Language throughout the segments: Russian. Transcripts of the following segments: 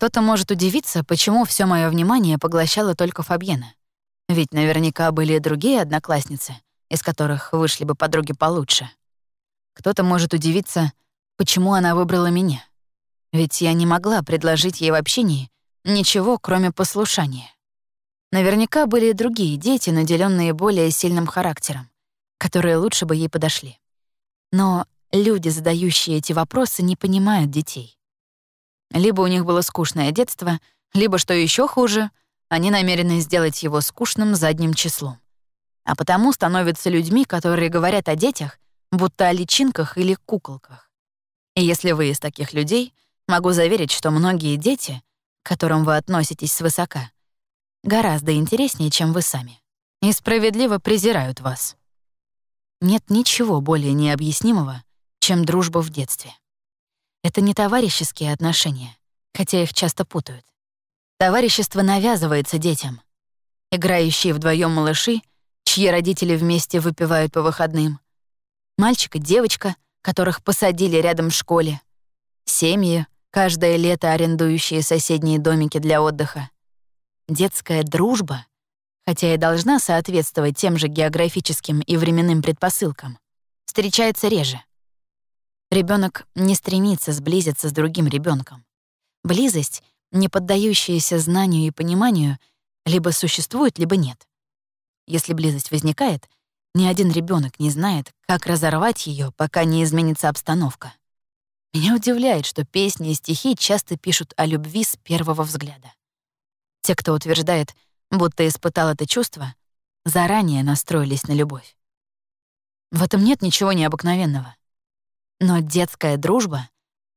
Кто-то может удивиться, почему все мое внимание поглощало только Фабьена. Ведь наверняка были и другие одноклассницы, из которых вышли бы подруги получше. Кто-то может удивиться, почему она выбрала меня. Ведь я не могла предложить ей в общении ничего, кроме послушания. Наверняка были и другие дети, наделенные более сильным характером, которые лучше бы ей подошли. Но люди, задающие эти вопросы, не понимают детей. Либо у них было скучное детство, либо, что еще хуже, они намерены сделать его скучным задним числом. А потому становятся людьми, которые говорят о детях, будто о личинках или куколках. И если вы из таких людей, могу заверить, что многие дети, к которым вы относитесь свысока, гораздо интереснее, чем вы сами, и справедливо презирают вас. Нет ничего более необъяснимого, чем дружба в детстве. Это не товарищеские отношения, хотя их часто путают. Товарищество навязывается детям. Играющие вдвоем малыши, чьи родители вместе выпивают по выходным. Мальчик и девочка, которых посадили рядом в школе. Семьи, каждое лето арендующие соседние домики для отдыха. Детская дружба, хотя и должна соответствовать тем же географическим и временным предпосылкам, встречается реже. Ребенок не стремится сблизиться с другим ребенком. Близость, не поддающаяся знанию и пониманию, либо существует, либо нет. Если близость возникает, ни один ребенок не знает, как разорвать ее, пока не изменится обстановка. Меня удивляет, что песни и стихи часто пишут о любви с первого взгляда. Те, кто утверждает, будто испытал это чувство, заранее настроились на любовь. В этом нет ничего необыкновенного. Но детская дружба,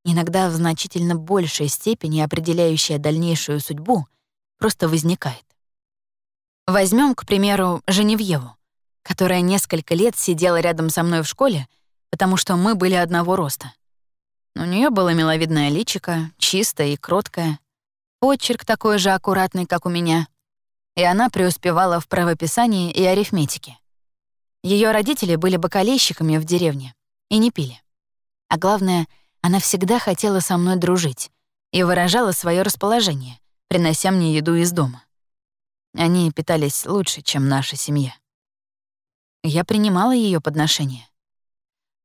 иногда в значительно большей степени определяющая дальнейшую судьбу, просто возникает. Возьмем, к примеру, Женевьеву, которая несколько лет сидела рядом со мной в школе, потому что мы были одного роста. У нее было миловидное личико, чистое и кроткое, почерк такой же аккуратный, как у меня, и она преуспевала в правописании и арифметике. Ее родители были бакалейщиками в деревне и не пили. А главное, она всегда хотела со мной дружить и выражала свое расположение, принося мне еду из дома. Они питались лучше, чем наша семья. Я принимала ее подношение.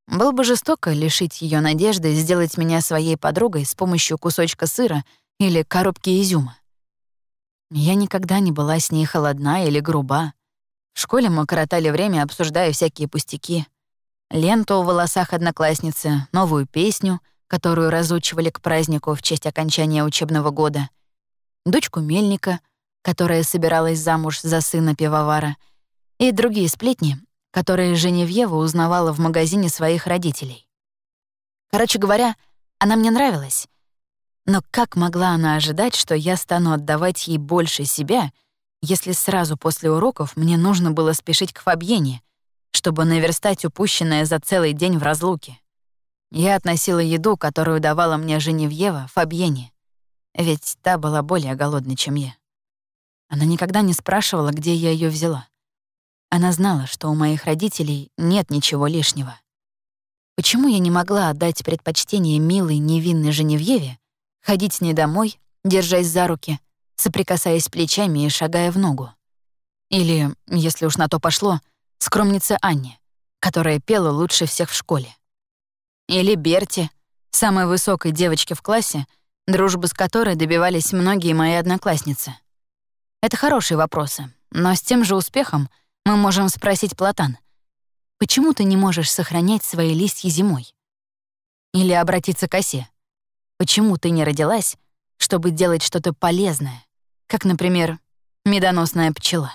Было бы жестоко лишить ее надежды сделать меня своей подругой с помощью кусочка сыра или коробки изюма. Я никогда не была с ней холодна или груба. В школе мы коротали время, обсуждая всякие пустяки — ленту в волосах одноклассницы, новую песню, которую разучивали к празднику в честь окончания учебного года, дочку Мельника, которая собиралась замуж за сына пивовара, и другие сплетни, которые Женевьева узнавала в магазине своих родителей. Короче говоря, она мне нравилась. Но как могла она ожидать, что я стану отдавать ей больше себя, если сразу после уроков мне нужно было спешить к Фабьене, чтобы наверстать упущенное за целый день в разлуке. Я относила еду, которую давала мне Женевьева, Фабьене, ведь та была более голодной, чем я. Она никогда не спрашивала, где я ее взяла. Она знала, что у моих родителей нет ничего лишнего. Почему я не могла отдать предпочтение милой, невинной Женевьеве, ходить с ней домой, держась за руки, соприкасаясь плечами и шагая в ногу? Или, если уж на то пошло, скромнице Анне, которая пела лучше всех в школе. Или Берти, самой высокой девочке в классе, дружбы с которой добивались многие мои одноклассницы. Это хорошие вопросы, но с тем же успехом мы можем спросить Платан, почему ты не можешь сохранять свои листья зимой? Или обратиться к осе, почему ты не родилась, чтобы делать что-то полезное, как, например, медоносная пчела?